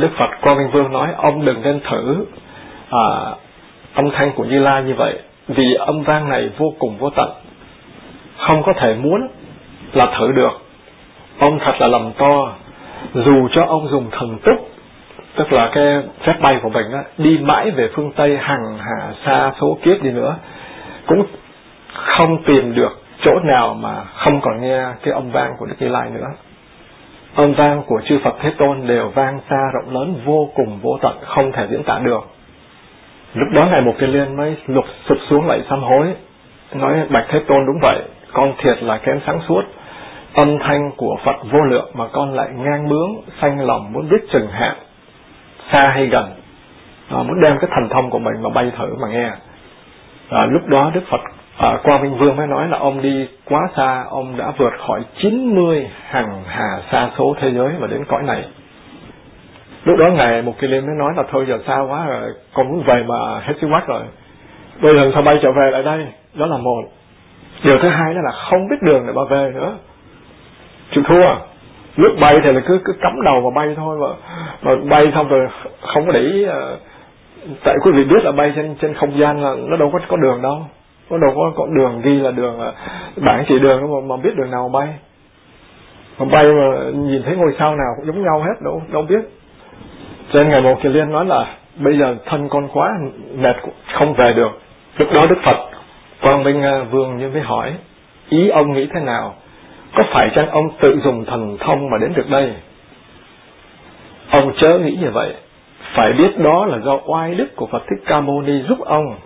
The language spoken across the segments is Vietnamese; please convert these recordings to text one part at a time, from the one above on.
Đức Phật Quang Minh Vương nói ông đừng nên thử à, âm thanh của Như Lai như vậy vì âm vang này vô cùng vô tận. Không có thể muốn là thử được. Ông thật là lầm to. Dù cho ông dùng thần túc tức là cái phép bay của mình á, đi mãi về phương Tây hằng hà xa số kiếp đi nữa cũng không tìm được chỗ nào mà không còn nghe cái âm vang của Đức Như Lai nữa âm vang của chư Phật Thế Tôn đều vang xa rộng lớn vô cùng vô tận không thể diễn tả được. Lúc đó ngài một Kiên liên mới lục sụp xuống lại sám hối nói bạch Thế Tôn đúng vậy con thiệt là kém sáng suốt. Âm thanh của Phật vô lượng mà con lại ngang bướng sanh lòng muốn biết chừng hạn xa hay gần. À, muốn đem cái thần thông của mình mà bay thử mà nghe. À, lúc đó Đức Phật à, Quang Minh Vương mới nói là ông đi quá xa ông đã vượt khỏi 90 hàng hà xa số thế giới và đến cõi này. Lúc đó ngài một kỳ liên mới nói là thôi giờ xa quá rồi con muốn về mà hết sức quát rồi. Bây giờ sao bay trở về lại đây? Đó là một. Điều thứ hai đó là không biết đường để mà về nữa. Chịu thua. Lúc bay thì là cứ cứ cắm đầu mà bay thôi mà mà bay xong rồi không có để ý ờ, tại quý vị biết là bay trên trên không gian là nó đâu có có đường đâu nó đâu có con đường ghi là đường uh, bảng chỉ đường mà, mà biết đường nào mà bay. Mà bay mà nhìn thấy ngôi sao nào cũng giống nhau hết đâu đâu biết. Cho nên ngày một kỳ liên nói là bây giờ thân con quá mệt không về được. Lúc đó đức phật quang minh à, vương như mới hỏi ý ông nghĩ thế nào? Có phải chăng ông tự dùng thần thông mà đến được đây? Ông chớ nghĩ như vậy. Phải biết đó là do oai đức của Phật Thích Ca Mâu Ni giúp ông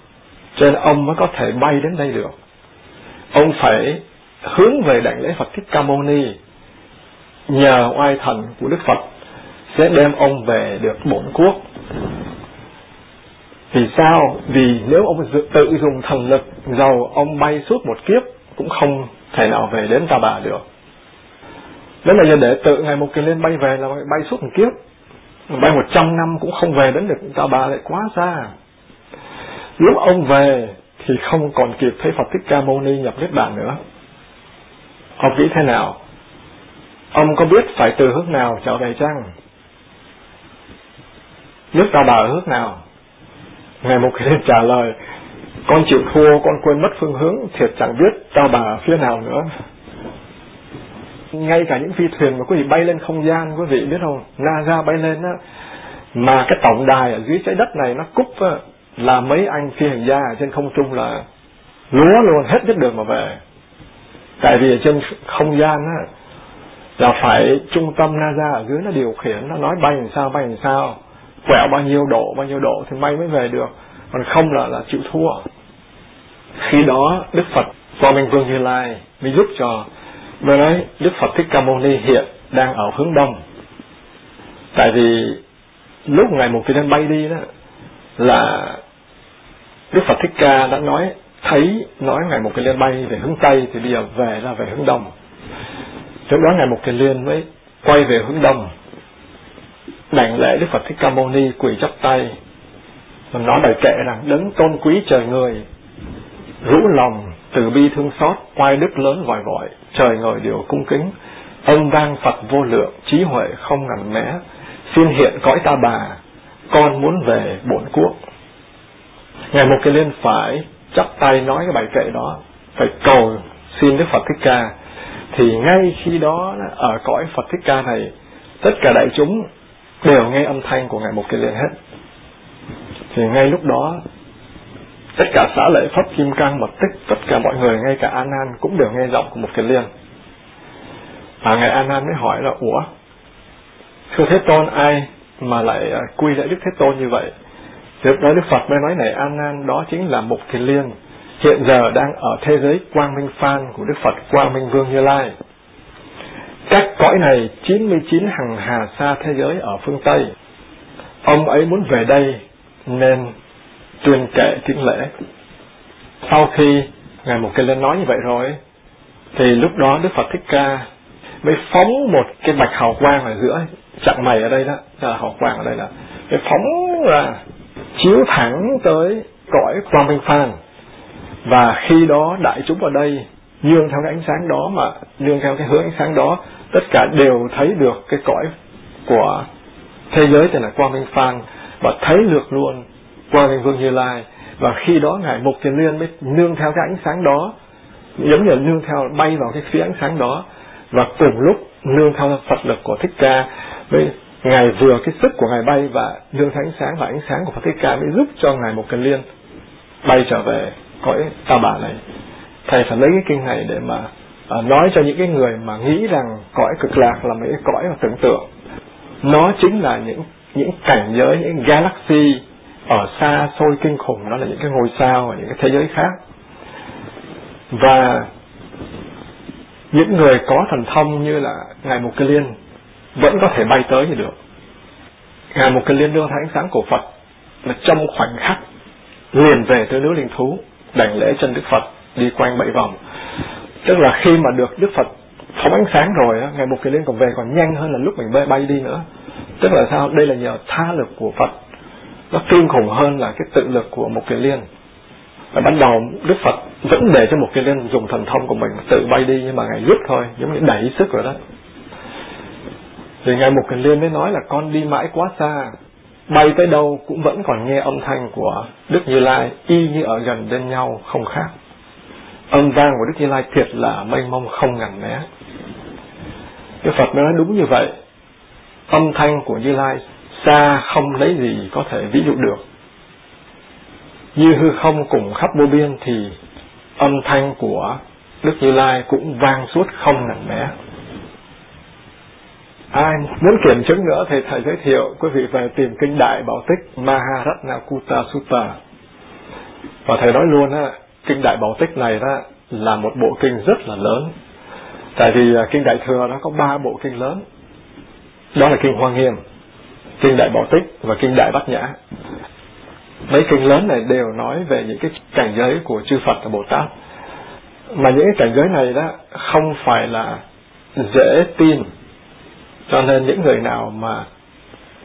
cho nên ông mới có thể bay đến đây được. Ông phải hướng về đảnh lễ Phật Thích Ca Mâu Ni. Nhờ oai thần của Đức Phật sẽ đem ông về được bổn quốc. Vì sao? Vì nếu ông tự dùng thần lực giàu ông bay suốt một kiếp, cũng không thể nào về đến ta bà được. Nếu là giờ để tự ngày một kỳ lên bay về là bay suốt một kiếp. Bay một trăm năm cũng không về đến được ta bà lại quá xa lúc ông về thì không còn kịp thấy Phật Thích Ca Mâu Ni nhập niết bàn nữa. Ông nghĩ thế nào? Ông có biết phải từ hướng nào trở về chăng? Nước ta bà ở hướng nào? Ngày một kỳ trả lời con chịu thua con quên mất phương hướng thiệt chẳng biết ta bà phía nào nữa. Ngay cả những phi thuyền mà quý vị bay lên không gian quý vị biết không? NASA bay lên á mà cái tổng đài ở dưới trái đất này nó cúp á, là mấy anh phi hành gia ở trên không trung là lúa luôn hết biết đường mà về. Tại vì ở trên không gian á, là phải trung tâm NASA ở dưới nó điều khiển, nó nói bay làm sao, bay làm sao, quẹo bao nhiêu độ, bao nhiêu độ thì bay mới về được. Còn không là là chịu thua. Khi đó đức phật do minh vương như lai mới giúp cho, mới nói đức phật thích ca mâu ni hiện đang ở hướng đông. Tại vì lúc ngày một cái lên bay đi đó, là đức phật thích ca đã nói, thấy nói ngày một cái liên bay về hướng tây thì bây giờ về là về hướng đông. Trước đó ngày một cái liên mới quay về hướng đông. Đảnh lễ đức phật thích ca mâu ni quỳ chắp tay mình nói bài kệ rằng, đấng tôn quý trời người, rũ lòng từ bi thương xót, oai đức lớn vòi vội trời ngồi điều cung kính. Âm vang phật vô lượng, trí huệ không ngần mé. Xin hiện cõi ta bà, con muốn về bổn quốc ngày một cái liên phải chắp tay nói cái bài kệ đó, phải cầu xin đức phật thích ca. Thì ngay khi đó, ở cõi phật thích ca này, tất cả đại chúng đều nghe âm thanh của ngài một cái liên hết. Thì ngay lúc đó, tất cả xã lệ pháp kim cang mật tích tất cả mọi người, ngay cả an cũng đều nghe giọng của một cái liên và ngài an mới hỏi là, ủa, thưa thế tôn, ai mà lại à, quy lại đức thế tôn như vậy? Thì đó đức phật mới nói này an nan đó chính là một thiền liên hiện giờ đang ở thế giới quang minh phan của đức phật quang minh vương như lai các cõi này 99 hằng hà xa thế giới ở phương Tây. Ông ấy muốn về đây nên tuyên kệ kính lễ. Sau khi Ngài Một Cây Lên nói như vậy rồi, thì lúc đó Đức Phật Thích Ca mới phóng một cái bạch hào quang ở giữa chặng mày ở đây đó, là hào quang ở đây là mới phóng ra chiếu thẳng tới cõi quang minh phan. Và khi đó đại chúng ở đây nương theo cái ánh sáng đó mà nương theo cái hướng ánh sáng đó, tất cả đều thấy được cái cõi của thế giới tên là quang minh phan và thấy được luôn quang minh vương như lai. Và khi đó ngài mục kiền liên mới nương theo cái ánh sáng đó, giống như nương theo bay vào cái phía ánh sáng đó và cùng lúc nương theo phật lực của thích ca với ngài vừa cái sức của ngài bay và nương thánh ánh sáng và ánh sáng của phật thích ca mới giúp cho ngài một kiền liên bay trở về cõi ta bà này. Thầy phải lấy cái kinh này để mà à, nói cho những cái người mà nghĩ rằng cõi cực lạc là mấy cái cõi mà tưởng tượng. Nó chính là những những cảnh giới những galaxy ở xa xôi kinh khủng. Đó là những cái ngôi sao và những cái thế giới khác. Và những người có thần thông như là ngài mục kiên liên vẫn có thể bay tới thì được. Ngài một cái liên lương thấy ánh sáng của phật là trong khoảnh khắc liền về tới núi linh thú, đảnh lễ chân đức phật, đi quanh bảy vòng. Tức là khi mà được đức phật phóng ánh sáng rồi á ngày một cái liên còn về còn nhanh hơn là lúc mình bay bay đi nữa. Tức là sao? Đây là nhờ tha lực của phật. Nó kinh khủng hơn là cái tự lực của một cái liên. Và ban đầu đức phật vẫn để cho một cái liên dùng thần thông của mình tự bay đi, nhưng mà ngài giúp thôi, giống như đẩy sức rồi đó thì ngài một Cần liên mới nói là con đi mãi quá xa, bay tới đâu cũng vẫn còn nghe âm thanh của đức như lai, y như ở gần bên nhau không khác âm vang của Đức Như Lai thiệt là mênh mông không ngần né. Cái Phật nói đúng như vậy. Âm thanh của Như Lai xa không lấy gì có thể ví dụ được. Như hư không cùng khắp vô biên thì âm thanh của Đức Như Lai cũng vang suốt không ngần né. Ai muốn kiểm chứng nữa thì thầy giới thiệu quý vị về tìm kinh Đại Bảo Tích Maharatna Kuta Sutta. Và thầy nói luôn á, kinh đại bảo tích này đó là một bộ kinh rất là lớn. Tại vì à, kinh đại thừa nó có ba bộ kinh lớn. Đó là kinh hoa nghiêm kinh đại bảo tích và kinh đại bát nhã. Mấy kinh lớn này đều nói về những cái cảnh giới của chư phật và bồ tát. Mà những cái cảnh giới này đó không phải là dễ tin cho nên những người nào mà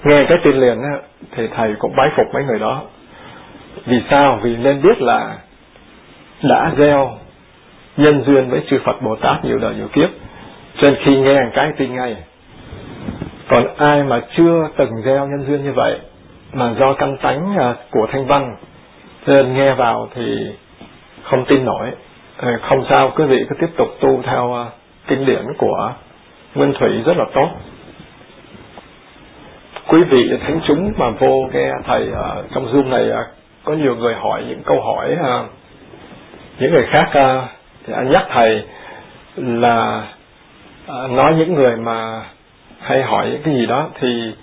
nghe cái tin liền á, thì thầy cũng bái phục mấy người đó. Vì sao? Vì nên biết là đã gieo nhân duyên với chư Phật Bồ Tát nhiều đời nhiều kiếp. Cho nên khi nghe cái tin ngay còn ai mà chưa từng gieo nhân duyên như vậy mà do căn tánh à, của thanh văn cho nên nghe vào thì không tin nổi. Ờ, không sao quý vị cứ tiếp tục tu theo à, kinh điển của Nguyên Thủy rất là tốt quý vị thánh chúng mà vô nghe thầy ở trong zoom này à, có nhiều người hỏi những câu hỏi à, những người khác uh, thì anh nhắc thầy là uh, nói những người mà hay hỏi những cái gì đó thì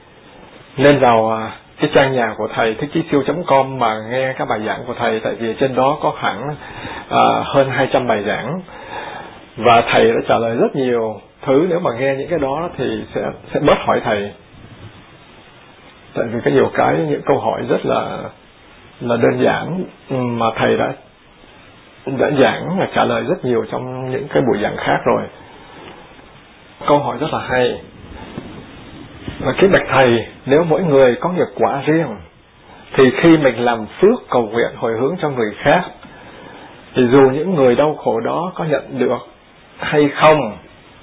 nên vào uh, cái trang nhà của thầy thích chí siêu com mà nghe các bài giảng của thầy tại vì trên đó có khoảng uh, hơn 200 bài giảng. Và thầy đã trả lời rất nhiều thứ nếu mà nghe những cái đó thì sẽ sẽ bớt hỏi thầy tại vì có nhiều cái, những câu hỏi rất là là đơn giản mà thầy đã đã giảng và trả lời rất nhiều trong những cái buổi giảng khác rồi. Câu hỏi rất là hay. Và cái bạch thầy, nếu mỗi người có nghiệp quả riêng, thì khi mình làm phước cầu nguyện hồi hướng cho người khác, thì dù những người đau khổ đó có nhận được hay không,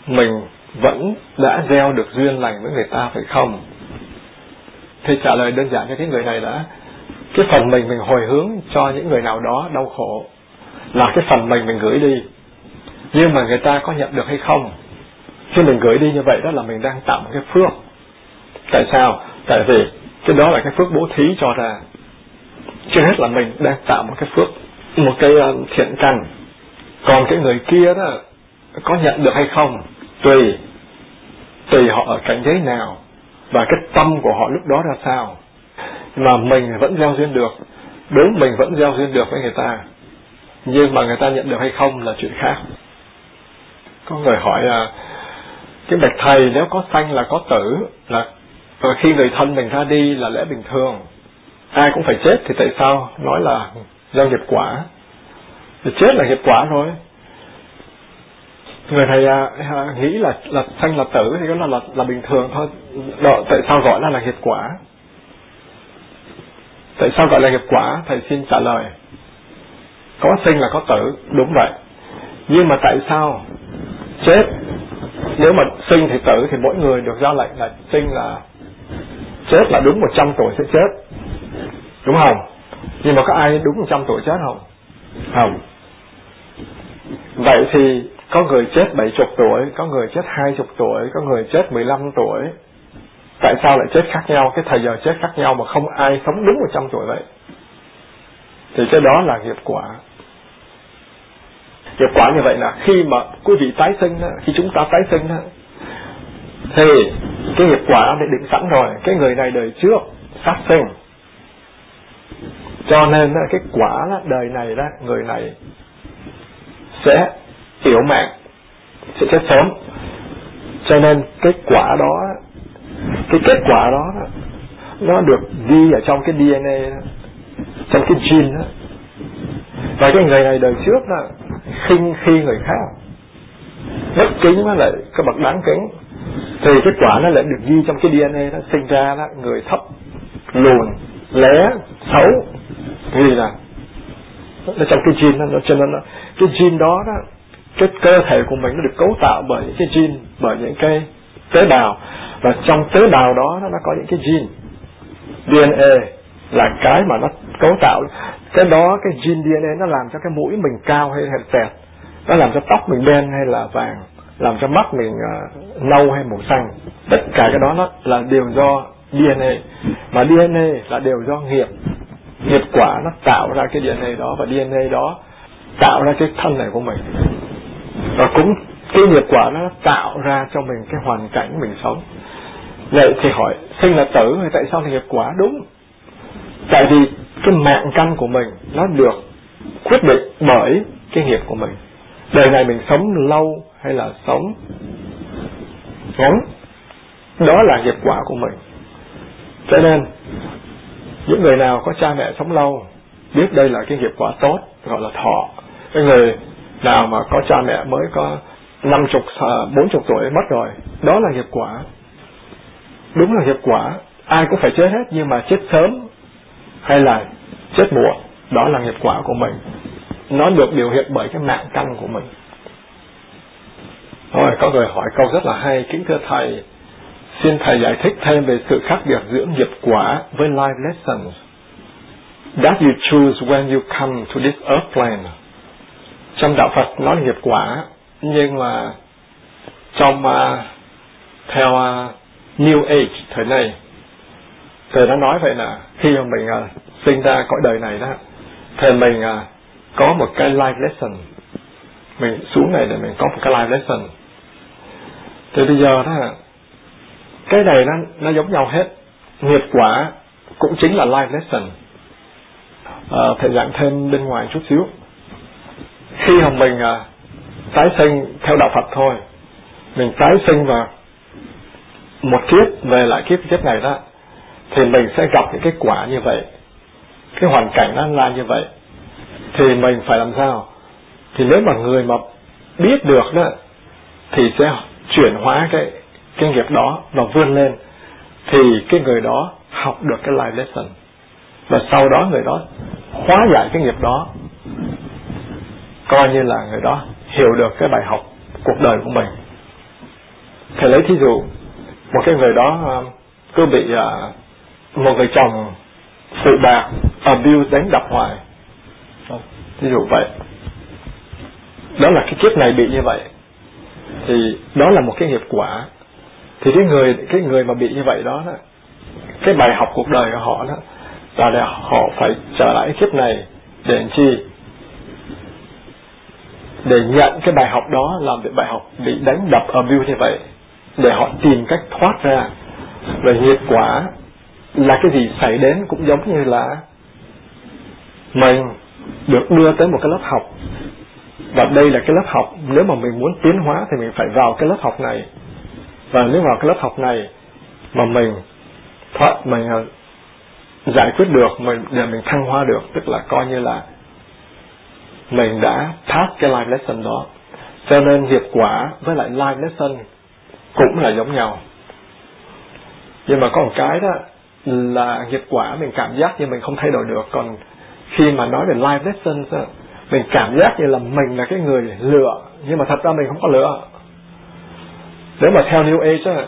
mình vẫn đã gieo được duyên lành với người ta phải không? Thì trả lời đơn giản cho cái người này đã cái phần mình mình hồi hướng cho những người nào đó đau khổ là cái phần mình mình gửi đi. Nhưng mà người ta có nhận được hay không? Khi mình gửi đi như vậy đó là mình đang tạo một cái phước. Tại sao? Tại vì cái đó là cái phước bố thí cho ra. Chưa hết là mình đang tạo một cái phước, một cái ờ, thiện căn. Còn cái người kia đó có nhận được hay không? Tùy. Tùy họ ở cảnh giới nào và cái tâm của họ lúc đó ra sao? Mà mình vẫn gieo duyên được. Đúng, mình vẫn gieo duyên được với người ta. Nhưng mà người ta nhận được hay không là chuyện khác. Có người hỏi là cái bạch thầy nếu có sanh là có tử, là rồi khi người thân mình ra đi là lẽ bình thường. Ai cũng phải chết thì tại sao nói là do nghiệp quả? Thì chết là nghiệp quả rồi người thầy à, à, nghĩ là là sanh là tử thì đó là là, là bình thường thôi. Đó, tại sao gọi là là nghiệp quả? Tại sao gọi là nghiệp quả? Thầy xin trả lời. Có sinh là có tử đúng vậy. Nhưng mà tại sao chết? Nếu mà sinh thì tử thì mỗi người được giao lệnh là sinh là chết là đúng 100 tuổi sẽ chết. Đúng không? Nhưng mà có ai đúng 100 tuổi chết không? Không. Vậy thì có người chết 70 tuổi có người chết 20 tuổi có người chết 15 tuổi. Tại sao lại chết khác nhau? Cái thời giờ chết khác nhau mà không ai sống đúng 100 tuổi vậy. Thì cái đó là nghiệp quả. Nghiệp quả như vậy là khi mà quý vị tái sinh đó, khi chúng ta tái sinh đó, thì cái nghiệp quả đã định sẵn rồi. Cái người này đời trước sát sinh. Cho nên cái quả đó, đời này đó người này sẽ tiểu mạng sẽ chết sớm. Cho nên cái quả đó cái kết quả đó nó được ghi ở trong cái DNA đó, trong cái gene đó. Và cái người này đời trước đó khinh khi người khác bất kính với lại cái bậc đáng kính. Thì kết quả nó lại được ghi trong cái DNA nó sinh ra đó người thấp lùn lé xấu. Vì là nó trong cái gene nó cho nên nó, cái gene đó đó cái cơ thể của mình nó được cấu tạo bởi những cái gene bởi những cái tế bào. Và trong tế bào đó nó có những cái gene. DNA là cái mà nó cấu tạo. Cái đó cái gene DNA nó làm cho cái mũi mình cao hay hẹp tẹt nó làm cho tóc mình đen hay là vàng. Làm cho mắt mình uh, nâu hay màu xanh. Tất cả cái đó nó là đều do DNA mà DNA là đều do nghiệp. Nghiệp quả nó tạo ra cái DNA đó và DNA đó tạo ra cái thân này của mình và cũng cái nghiệp quả nó tạo ra cho mình cái hoàn cảnh mình sống. Vậy thì hỏi, sinh là tử hay tại sao là nghiệp quả đúng? Tại vì cái mạng căn của mình nó được quyết định bởi cái nghiệp của mình. Đời này mình sống lâu hay là sống ngắn, đó là nghiệp quả của mình. Cho nên, những người nào có cha mẹ sống lâu biết đây là cái nghiệp quả tốt, gọi là thọ. Cái người nào mà có cha mẹ mới có năm chục à, bốn chục tuổi mất rồi, đó là nghiệp quả. Đúng là nghiệp quả. Ai cũng phải chết hết, nhưng mà chết sớm hay là chết muộn, đó là nghiệp quả của mình. Nó được biểu hiện bởi cái mạng căn của mình. Rồi có người hỏi câu rất là hay. Kính thưa thầy, xin thầy giải thích thêm về sự khác biệt giữa nghiệp quả với life lessons. That you choose when you come to this earth plane trong đạo Phật nói là nghiệp quả. Nhưng mà trong uh, theo uh, New Age thời này thầy đã nói vậy là khi mà mình uh, sinh ra cõi đời này đó thì mình uh, có một cái life lesson. Mình xuống này để mình có một cái life lesson. Thì bây giờ đó cái này nó nó giống nhau hết. Nghiệp quả cũng chính là life lesson. À, thầy giảng thêm bên ngoài chút xíu khi mà mình à, tái sinh theo đạo Phật thôi mình tái sinh vào một kiếp về lại kiếp kiếp này đó thì mình sẽ gặp những cái quả như vậy cái hoàn cảnh nó là như vậy. Thì mình phải làm sao? Thì nếu mà người mà biết được đó thì sẽ chuyển hóa cái cái nghiệp đó và vươn lên thì cái người đó học được cái life lesson. Và sau đó người đó hóa giải cái nghiệp đó coi như là người đó hiểu được cái bài học cuộc đời của mình. Thầy lấy thí dụ một cái người đó à, cứ bị à, một người chồng phụ bạc abuse đánh đập hoài. Ví dụ vậy. Đó là cái kiếp này bị như vậy. Thì đó là một cái nghiệp quả. Thì cái người cái người mà bị như vậy đó, đó cái bài học cuộc đời của họ đó là để họ phải trở lại kiếp này để làm chi? Để nhận cái bài học đó, làm cái bài học, bị đánh đập ở mưu như vậy, để họ tìm cách thoát ra. Và nghiệp quả là cái gì xảy đến cũng giống như là mình được đưa tới một cái lớp học. Và đây là cái lớp học, nếu mà mình muốn tiến hóa thì mình phải vào cái lớp học này. Và nếu vào cái lớp học này mà mình thoát, mình giải quyết được, mình, để mình thăng hoa được, tức là coi như là mình đã pass cái life lesson đó. Cho nên nghiệp quả với lại life lesson cũng là giống nhau. Nhưng mà có một cái đó là nghiệp quả mình cảm giác như mình không thay đổi được. Còn khi mà nói về life lessons mình cảm giác như là mình là cái người lựa nhưng mà thật ra mình không có lựa. Nếu mà theo New Age đó,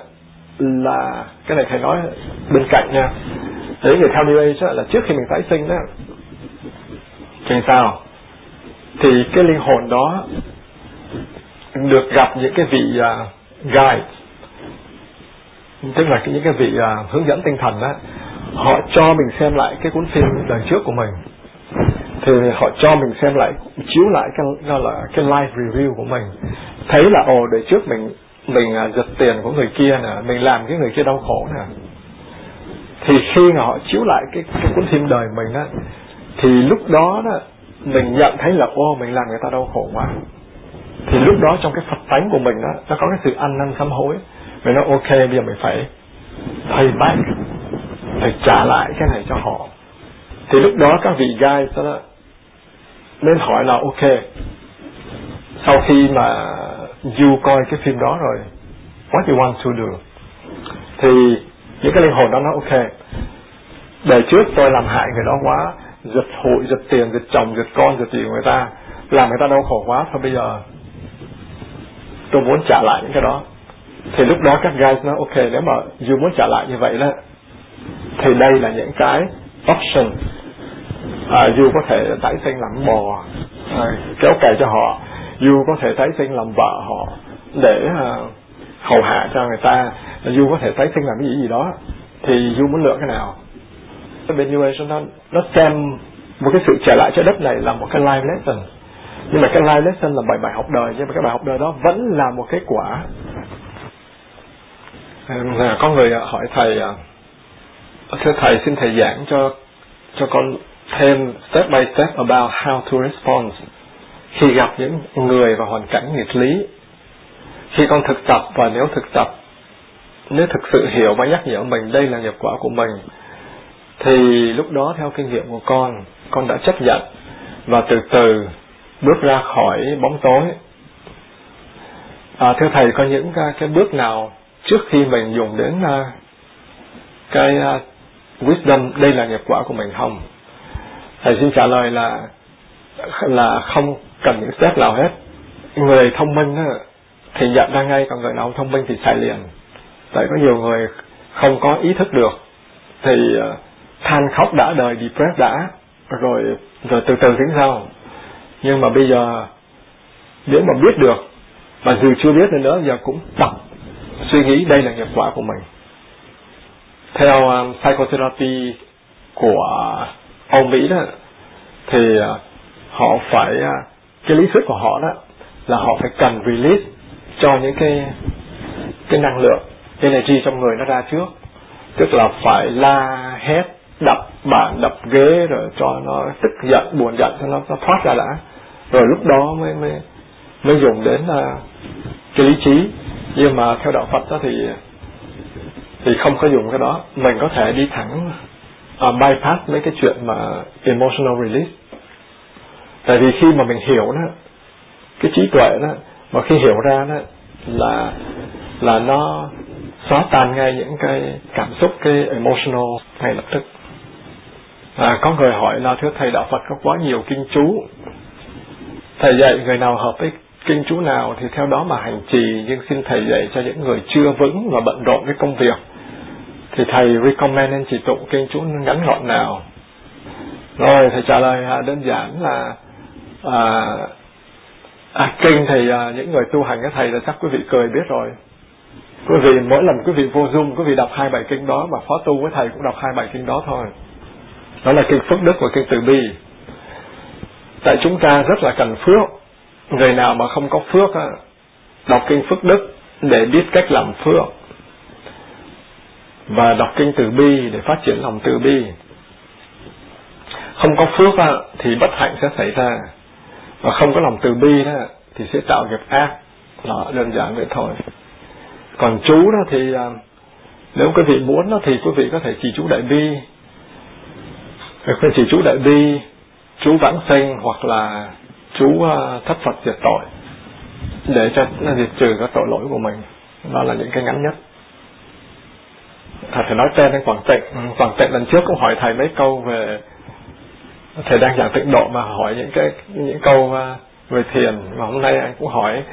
là cái này thầy nói bên cạnh nha. Đấy người theo New Age là trước khi mình tái sinh đó thì sao? Thì cái linh hồn đó được gặp những cái vị uh, guide. Tức là những cái vị uh, hướng dẫn tinh thần đó họ cho mình xem lại cái cuốn phim lần trước của mình. Thì họ cho mình xem lại chiếu lại cái gọi là cái live review của mình. Thấy là ồ đời trước mình mình uh, giật tiền của người kia nè mình làm cái người kia đau khổ nè. Thì khi mà họ chiếu lại cái cái cuốn phim đời mình á thì lúc đó đó mình nhận thấy là ô mình làm người ta đau khổ quá. Thì lúc đó trong cái phật tánh của mình đó nó có cái sự ăn năn sám hối. Mình nói, ok, bây giờ mình phải pay back phải trả lại cái này cho họ. Thì lúc đó các vị gai đó nên hỏi là, ok, sau khi mà you coi cái phim đó rồi, what you want to do? Thì những cái linh hồn đó nó ok, đời trước tôi làm hại người đó quá giật hội giật tiền giật chồng giật con giật gì của người ta. Làm người ta đau khổ quá thôi bây giờ? Tôi muốn trả lại những cái đó. Thì lúc đó các guys nói ok nếu mà you muốn trả lại như vậy đó thì đây là những cái option à, you có thể tái sinh làm bò à, kéo cày cho họ. You có thể tái sinh làm vợ họ để à, hầu hạ cho người ta. You có thể tái sinh làm cái gì gì đó. Thì you muốn lựa cái nào? Bên như vậy cho nó nó xem một cái sự trở lại trái đất này là một cái life lesson. Nhưng mà cái life lesson là bài bài học đời nhưng mà cái bài học đời đó vẫn là một cái quả. À, có người à, hỏi thầy à, thưa thầy xin thầy giảng cho cho con thêm step by step about how to respond khi gặp những người và hoàn cảnh nghịch lý. Khi con thực tập và nếu thực tập nếu thực sự hiểu và nhắc nhở mình đây là nghiệp quả của mình thì lúc đó theo kinh nghiệm của con con đã chấp nhận và từ từ bước ra khỏi bóng tối. À, thưa thầy có những cái, cái bước nào trước khi mình dùng đến uh, cái uh, wisdom đây là nghiệp quả của mình không? Thầy xin trả lời là là không cần những step nào hết. Người thông minh á, thì nhận ra ngay còn người nào thông minh thì xài liền. Tại có nhiều người không có ý thức được thì uh, than khóc đã đời depressed đã rồi rồi từ từ tính sau nhưng mà bây giờ nếu mà biết được mà dù chưa biết nữa giờ cũng tập suy nghĩ đây là nghiệp quả của mình. Theo um, psychotherapy của Âu Mỹ đó thì uh, họ phải uh, cái lý thuyết của họ đó là họ phải cần release cho những cái cái năng lượng energy trong người nó ra trước. Tức là phải la hét đập bàn đập ghế rồi cho nó tức giận buồn giận cho nó, nó thoát ra đã. Rồi lúc đó mới mới mới dùng đến uh, cái lý trí. Nhưng mà theo đạo Phật đó thì thì không có dùng cái đó. Mình có thể đi thẳng uh, bypass mấy cái chuyện mà emotional release. Tại vì khi mà mình hiểu đó cái trí tuệ đó mà khi hiểu ra đó là là nó xóa tan ngay những cái cảm xúc cái emotional ngay lập tức à, có người hỏi là thưa thầy đạo Phật có quá nhiều kinh chú. Thầy dạy người nào hợp với kinh chú nào thì theo đó mà hành trì. Nhưng xin thầy dạy cho những người chưa vững và bận rộn với công việc. Thì thầy recommend nên chỉ tụng kinh chú ngắn gọn nào. Rồi thầy trả lời à, đơn giản là à, à, kinh thì à, những người tu hành cái thầy là chắc quý vị cười biết rồi. Quý vị mỗi lần quý vị vô dung quý vị đọc hai bài kinh đó mà phó tu với thầy cũng đọc hai bài kinh đó thôi đó là kinh phước đức và kinh từ bi. Tại chúng ta rất là cần phước. Người nào mà không có phước đọc kinh phước đức để biết cách làm phước và đọc kinh từ bi để phát triển lòng từ bi. Không có phước thì bất hạnh sẽ xảy ra. Và không có lòng từ bi đó, thì sẽ tạo nghiệp ác. Đó, đơn giản vậy thôi. Còn chú đó thì à, nếu quý vị muốn đó thì quý vị có thể trì chú đại bi khuyên chỉ chú đại bi chú vãng sinh hoặc là chú à, thất phật diệt tội để cho diệt trừ các tội lỗi của mình. Đó là những cái ngắn nhất. Thầy phải nói tên đến Quảng Tịnh. Ừ, Quảng Tịnh lần trước cũng hỏi thầy mấy câu về, thầy đang giảng tịnh độ mà hỏi những cái, những câu à, về thiền. Mà hôm nay anh cũng hỏi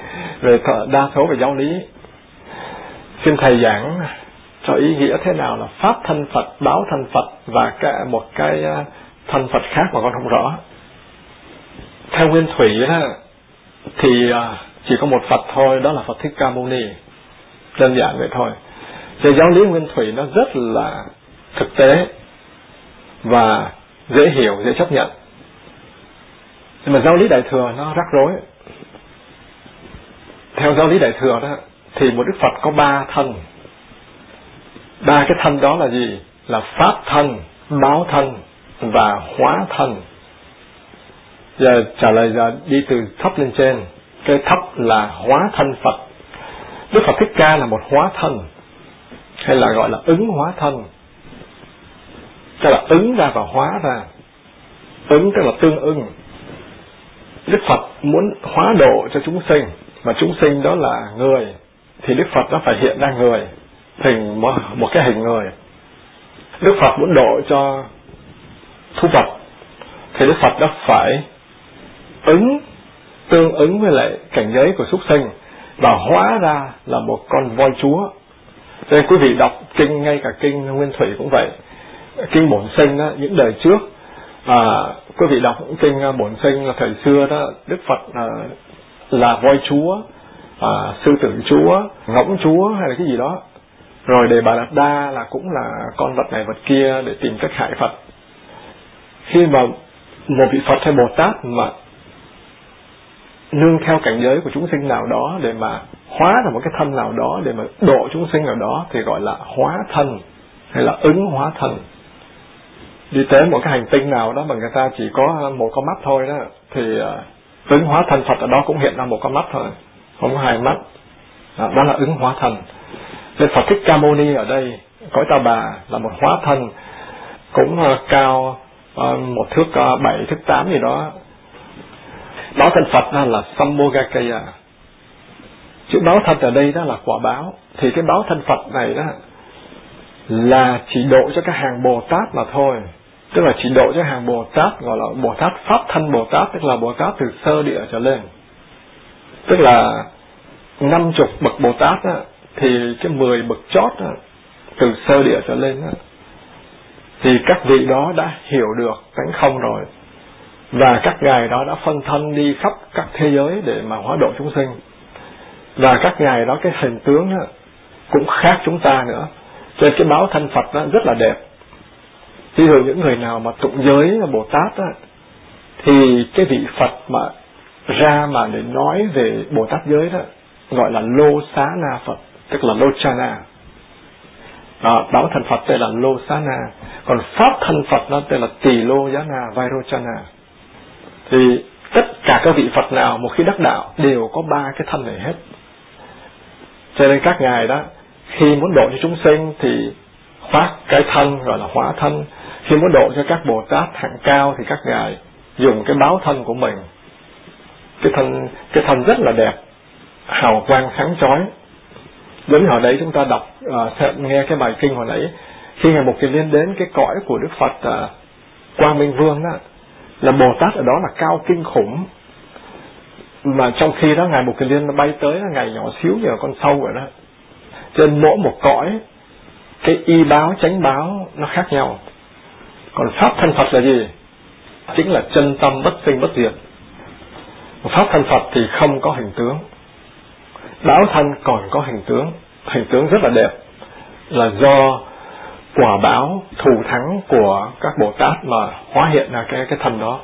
về đa số về giáo lý. Xin thầy giảng cho ý nghĩa thế nào là pháp thân Phật, báo thân Phật và cả một cái à, thân Phật khác mà con không rõ. Theo nguyên thủy đó, thì à, chỉ có một Phật thôi, đó là Phật Thích Ca Mâu Ni. Đơn giản vậy thôi. Về giáo lý nguyên thủy nó rất là thực tế và dễ hiểu, dễ chấp nhận. Nhưng mà giáo lý đại thừa nó rắc rối. Theo giáo lý đại thừa đó, thì một Đức Phật có ba thân. Ba cái thân đó là gì? Là Pháp thân, báo thân và hóa thân. Giờ trả lời giờ đi từ thấp lên trên. Cái thấp là hóa thân Phật. Đức Phật Thích Ca là một hóa thân. Hay là gọi là ứng hóa thân. Tức là ứng ra và hóa ra. Ứng tức là tương ưng. Đức Phật muốn hóa độ cho chúng sinh. Mà chúng sinh đó là người. Thì Đức Phật nó phải hiện ra người. Hình một, một cái hình người. Đức Phật muốn độ cho thu vật thì Đức Phật đã phải ứng tương ứng với lại cảnh giới của súc sinh và hóa ra là một con voi chúa. Cho nên quý vị đọc kinh ngay cả kinh nguyên thủy cũng vậy. Kinh bổn sinh đó, những đời trước à, quý vị đọc kinh à, bổn sinh là thời xưa đó đức phật à, là voi chúa à, sư tử chúa ngỗng chúa hay là cái gì đó rồi đề bà đạt đa là cũng là con vật này vật kia để tìm cách hại phật. Khi mà một vị phật hay bồ tát mà nương theo cảnh giới của chúng sinh nào đó để mà hóa ra một cái thân nào đó để mà độ chúng sinh nào đó thì gọi là hóa thân hay là ứng hóa thân. Đi tới một cái hành tinh nào đó mà người ta chỉ có một con mắt thôi đó thì à, ứng hóa thân Phật ở đó cũng hiện ra một con mắt thôi không có hai mắt. Đó, đó là ứng hóa thân nên Phật Thích Ca Mâu Ni ở đây cõi ta bà là một hóa thân cũng uh, cao uh, một thước uh, bảy thước tám gì đó. Báo thân Phật đó là Sambhogakaya chữ báo thân ở đây đó là quả báo. Thì cái báo thân Phật này đó là chỉ độ cho các hàng Bồ Tát mà thôi. Tức là chỉ độ cho hàng Bồ Tát gọi là Bồ Tát Pháp thân Bồ Tát tức là Bồ Tát từ sơ địa trở lên. Tức là năm chục bậc Bồ Tát đó thì cái mười bậc chót đó, từ sơ địa trở lên đó, thì các vị đó đã hiểu được tánh không rồi và các ngài đó đã phân thân đi khắp các thế giới để mà hóa độ chúng sinh. Và các ngài đó cái hình tướng đó, cũng khác chúng ta nữa. Cho nên cái báo thân Phật đó rất là đẹp. Ví dụ những người nào mà tụng giới Bồ Tát đó, thì cái vị Phật mà ra mà để nói về Bồ Tát giới đó gọi là Lô Xá Na Phật tức là Lochana đó, báo thân Phật tên là Losana còn Pháp thân Phật nó tên là Tỳ Lô Giá Na Vairocana thì tất cả các vị Phật nào một khi đắc đạo đều có ba cái thân này hết. Cho nên các ngài đó khi muốn độ cho chúng sinh thì phát cái thân gọi là hóa thân. Khi muốn độ cho các bồ tát hạng cao thì các ngài dùng cái báo thân của mình. Cái thân cái thân rất là đẹp hào quang sáng chói giống như hồi đấy chúng ta đọc uh, nghe cái bài kinh hồi nãy khi ngài một kiền liên đến cái cõi của đức phật uh, quang minh vương đó là bồ tát ở đó là cao kinh khủng. Mà trong khi đó ngài một kiền liên nó bay tới ngài nhỏ xíu như là con sâu vậy đó. Trên mỗi một cõi cái y báo chánh báo nó khác nhau. Còn pháp thân phật là gì? Chính là chân tâm bất sinh bất diệt. Pháp thân phật thì không có hình tướng báo thân còn có hình tướng. Hình tướng rất là đẹp. Là do quả báo thù thắng của các bồ tát mà hóa hiện ra cái cái thân đó.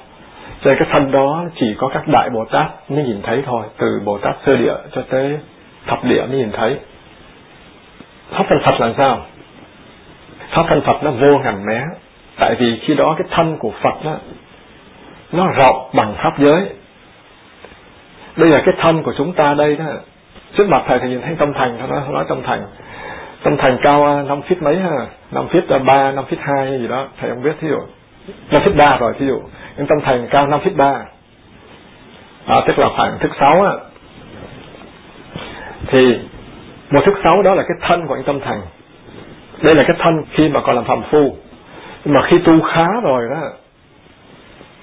Cho nên cái thân đó chỉ có các đại bồ tát mới nhìn thấy thôi. Từ bồ tát sơ địa cho tới thập địa mới nhìn thấy. Pháp thân phật là sao? Pháp thân phật nó vô ngàn mé. Tại vì khi đó cái thân của phật đó, nó rộng bằng pháp giới. Bây giờ cái thân của chúng ta đây đó trước mặt thầy thì nhìn thấy tâm thành nó nói tâm thành. Tâm thành cao à, năm feet mấy ha? Năm feet à, ba năm feet hai gì đó. Thầy không biết thí dụ. Năm feet ba rồi thí dụ. Nhưng tâm thành cao năm feet ba. À, tức là khoảng thước sáu á. Thì một thước sáu đó là cái thân của anh tâm thành. Đây là cái thân khi mà còn làm phạm phu. Nhưng mà khi tu khá rồi đó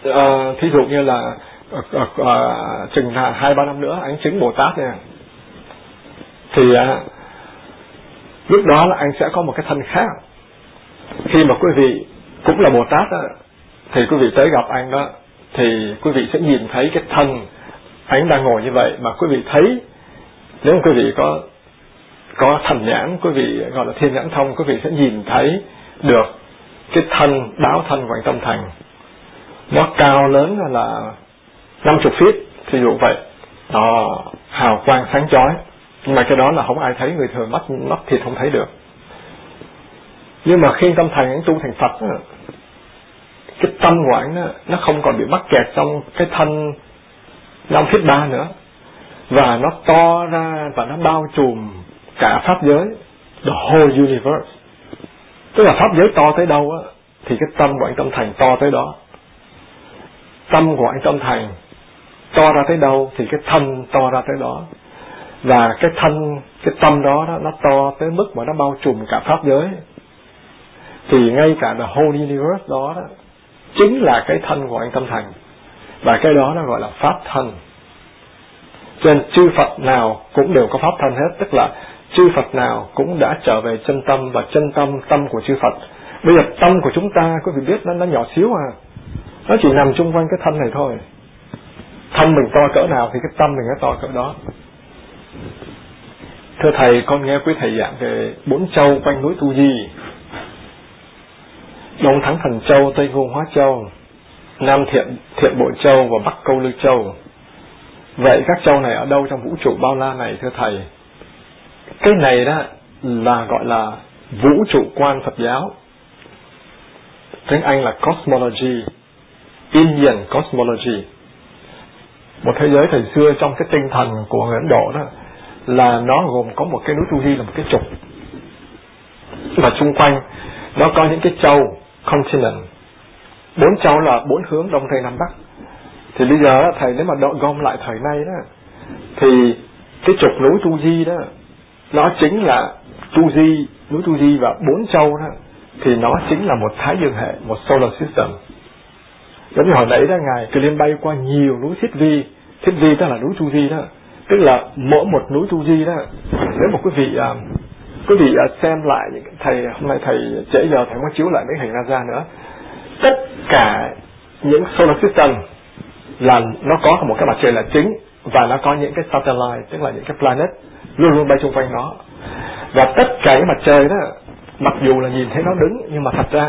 ờ, thí dụ như là à, à, chừng hai ba năm nữa anh chứng bồ tát nha thì à, lúc đó là anh sẽ có một cái thân khác khi mà quý vị cũng là bồ tát đó, thì quý vị tới gặp anh đó thì quý vị sẽ nhìn thấy cái thân anh đang ngồi như vậy. Mà quý vị thấy nếu quý vị có có thần nhãn quý vị gọi là thiên nhãn thông quý vị sẽ nhìn thấy được cái thân báo thân của anh tâm thành. Nó cao lớn là năm chục feet thì dụ vậy đó hào quang sáng chói nhưng mà cái đó là không ai thấy người thường mắt mắt thịt không thấy được. Nhưng mà khi tâm thành anh tu thành phật đó, cái tâm của anh đó, nó không còn bị mắc kẹt trong cái thân năm feet ba nữa. Và nó to ra và nó bao trùm cả pháp giới the whole universe. Tức là pháp giới to tới đâu á thì cái tâm của anh tâm thành to tới đó. Tâm của anh tâm thành to ra tới đâu thì cái thân to ra tới đó và cái thân cái tâm đó, đó nó to tới mức mà nó bao trùm cả pháp giới. Thì ngay cả the whole universe đó, đó chính là cái thân của anh tâm thành. Và cái đó nó gọi là pháp thân. Cho nên chư Phật nào cũng đều có pháp thân hết. Tức là chư Phật nào cũng đã trở về chân tâm và chân tâm tâm của chư Phật. Bây giờ tâm của chúng ta quý vị biết nó nó nhỏ xíu à. Nó chỉ nằm chung quanh cái thân này thôi. Thân mình to cỡ nào thì cái tâm mình nó to cỡ đó thưa thầy, con nghe quý thầy giảng về bốn châu quanh núi tu di. Đông thắng thần châu, tây ngôn hóa châu, nam thiện thiện bộ châu và bắc câu lư châu. Vậy các châu này ở đâu trong vũ trụ bao la này, thưa thầy? Cái này đó là gọi là vũ trụ quan phật giáo. Tiếng anh là cosmology indian cosmology. Một thế giới thời xưa trong cái tinh thần của người ấn độ đó là nó gồm có một cái núi tu di là một cái trục. Và xung quanh, nó có những cái châu continent. Bốn châu là bốn hướng đông tây nam bắc. Thì bây giờ thầy, nếu mà đội gom lại thời nay đó, thì cái trục núi tu di đó, nó chính là tu di núi tu di và bốn châu đó, thì nó chính là một thái dương hệ, một solar system. Giống như hồi nãy đó, ngài cứ liên bay qua nhiều núi thiết vi. Thiết vi đó là núi tu di đó tức là mỗi một núi tu di đó nếu một quý vị uh, quý vị uh, xem lại những thầy hôm nay thầy trễ giờ thầy có chiếu lại mấy hình ra nữa. Tất cả những solar system là nó có một cái mặt trời là chính và nó có những cái satellite tức là những cái planet luôn luôn bay xung quanh nó. Và tất cả những mặt trời đó mặc dù là nhìn thấy nó đứng nhưng mà thật ra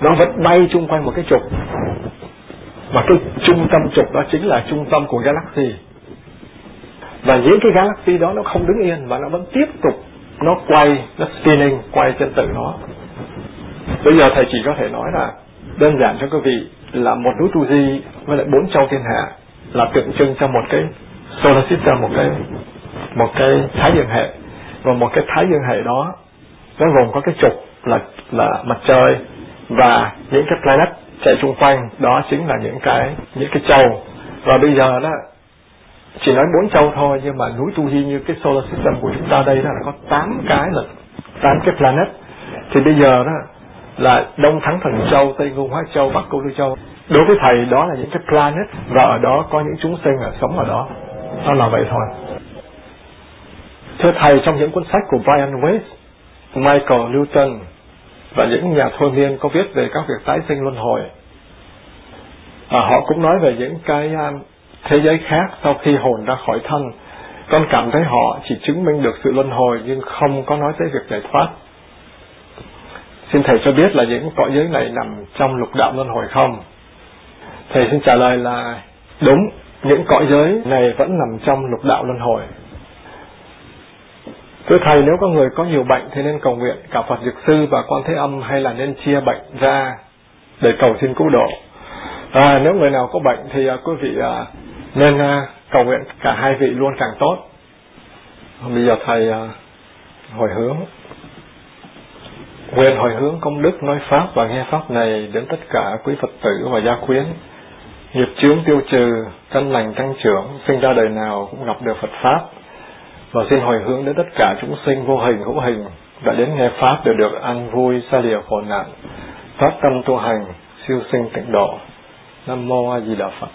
nó vẫn bay chung quanh một cái trục. Và cái trung tâm trục đó chính là trung tâm của galaxy và những cái galaxy đó nó không đứng yên mà nó vẫn tiếp tục nó quay, nó spinning, quay trên tự nó. Bây giờ thầy chỉ có thể nói là đơn giản cho quý vị là một núi tu di với lại bốn châu thiên hạ là tượng trưng cho một cái solar system, một cái một cái thái dương hệ. Và một cái thái dương hệ đó, nó gồm có cái trục là là mặt trời và những cái planet chạy xung quanh. Đó chính là những cái những cái châu. Và bây giờ đó chỉ nói bốn châu thôi nhưng mà núi tu di như cái solar system của chúng ta đây đó là có tám cái là tám cái planet. Thì bây giờ đó là đông thắng thần châu tây ngưu hóa châu bắc câu lưu châu. Đối với thầy đó là những cái planet và ở đó có những chúng sinh ở sống ở đó. Nó là vậy thôi. Thưa thầy trong những cuốn sách của Brian Weiss Michael Newton và những nhà thôi miên có viết về các việc tái sinh luân hồi à, họ cũng nói về những cái um, thế giới khác sau khi hồn ra khỏi thân. Con cảm thấy họ chỉ chứng minh được sự luân hồi nhưng không có nói tới việc giải thoát. Xin thầy cho biết là những cõi giới này nằm trong lục đạo luân hồi không? Thầy xin trả lời là đúng những cõi giới này vẫn nằm trong lục đạo luân hồi. Thưa Thầy, nếu có người có nhiều bệnh thì nên cầu nguyện cả Phật Dược Sư và Quan Thế Âm hay là nên chia bệnh ra để cầu xin cứu độ. À, nếu người nào có bệnh thì à, quý vị à, nên uh, cầu nguyện cả hai vị luôn càng tốt. Bây giờ Thầy uh, hồi hướng. Nguyện hồi hướng công đức nói Pháp và nghe Pháp này đến tất cả quý Phật tử và gia quyến. Nghiệp chướng tiêu trừ, căn lành tăng trưởng, sinh ra đời nào cũng gặp được Phật Pháp và xin hồi hướng đến tất cả chúng sinh vô hình hữu hình đã đến nghe pháp đều được an vui xa lìa khổ nạn phát tâm tu hành siêu sinh tịnh độ nam mô a di đà phật